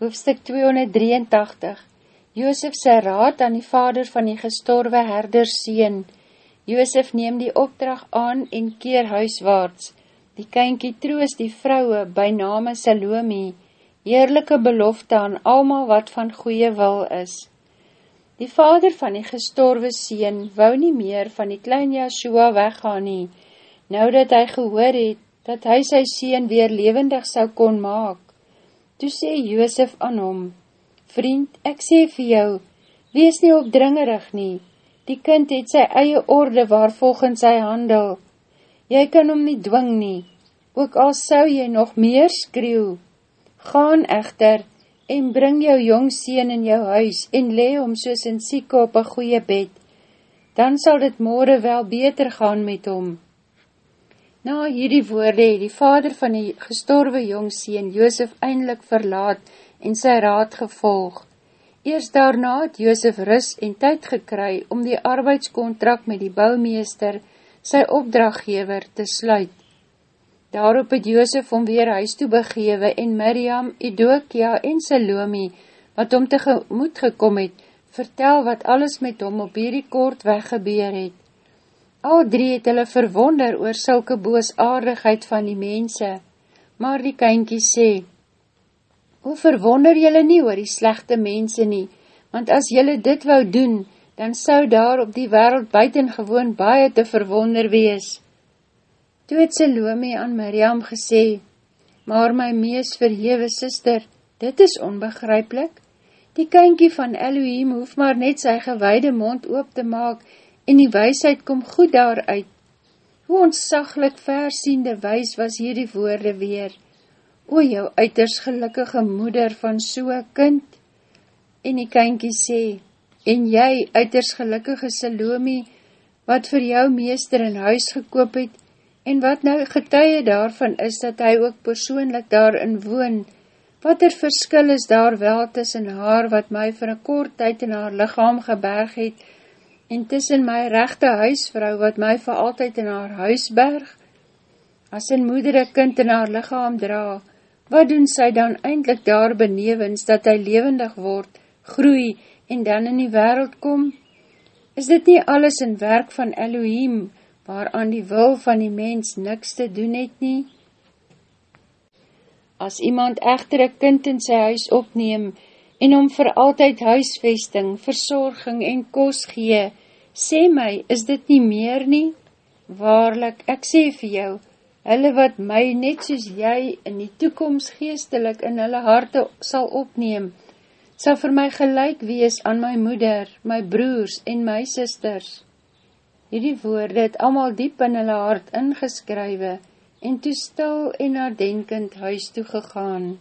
Hoofstuk 283 Joosef sy raad aan die vader van die gestorwe herders sien. Joosef neem die opdracht aan en keer huiswaarts. Die kynkie troos die vrouwe by name Salome, heerlijke belofte aan almal wat van goeie wil is. Die vader van die gestorwe sien wou nie meer van die klein Joshua weggaan nie, nou dat hy gehoor het, dat hy sy sien weer levendig sou kon maak. Toe sê Joosef aan hom, Vriend, ek sê vir jou, wees nie opdringerig nie, die kind het sy eie orde waar volgens sy handel. Jy kan hom nie dwing nie, ook al sou jy nog meer skreeuw. Gaan echter, en bring jou jong sien in jou huis, en lee hom soos in sieke op een goeie bed, dan sal dit morgen wel beter gaan met hom. Na hierdie woorde het die vader van die gestorwe jongsien Joosef eindelijk verlaat en sy raad gevolg. Eerst daarna het Joosef ris en tyd gekry om die arbeidskontrakt met die bouwmeester, sy opdrachtgever, te sluit. Daarop het Joosef om weer huis toe begewe en Miriam, Idokia en Salome, wat om te gemoed gekom het, vertel wat alles met hom op hierdie koord weggebeer het. Al drie het hulle verwonder oor sulke boosaardigheid van die mense, maar die kynkie sê, Hoe verwonder julle nie oor die slechte mense nie, want as julle dit wou doen, dan sou daar op die wereld buitengewoon baie te verwonder wees. Toe het Salome aan Miriam gesê, Maar my mees verhewe sister, dit is onbegryplik. Die kynkie van Elohim hoef maar net sy gewaide mond oop te maak en die wysheid kom goed daaruit. Hoe ontsaglik versiende wys was hierdie woorde weer. O jou uiters gelukkige moeder van soe kind. En die kynkie sê, en jy uiters gelukkige Salome, wat vir jou meester in huis gekoop het, en wat nou getuie daarvan is, dat hy ook persoonlik daarin woon, wat er verskil is daar wel tussen haar, wat my vir een kort tyd in haar lichaam geberg het, en tussen my rechte huisvrou, wat my vir altyd in haar huis berg, as een moeder een kind in haar lichaam dra, wat doen sy dan eindelijk daar benevens, dat hy levendig word, groei, en dan in die wereld kom? Is dit nie alles in werk van Elohim, waar aan die wil van die mens niks te doen het nie? As iemand echter een kind in sy huis opneem, en om vir altyd huisvesting, verzorging en kos gee, sê my, is dit nie meer nie? Waarlik, ek sê vir jou, hulle wat my net soos jy in die toekomst geestelik in hulle harte sal opneem, sal vir my gelijk wees aan my moeder, my broers en my sisters. Hierdie woorde het allemaal diep in hulle hart ingeskrywe en toe stil en nadenkend huis toe gegaan.